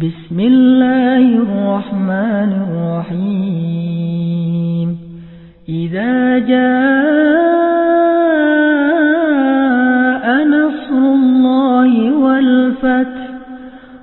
بسم الله الرحمن الرحيم. إذا جاء نصر الله والفتح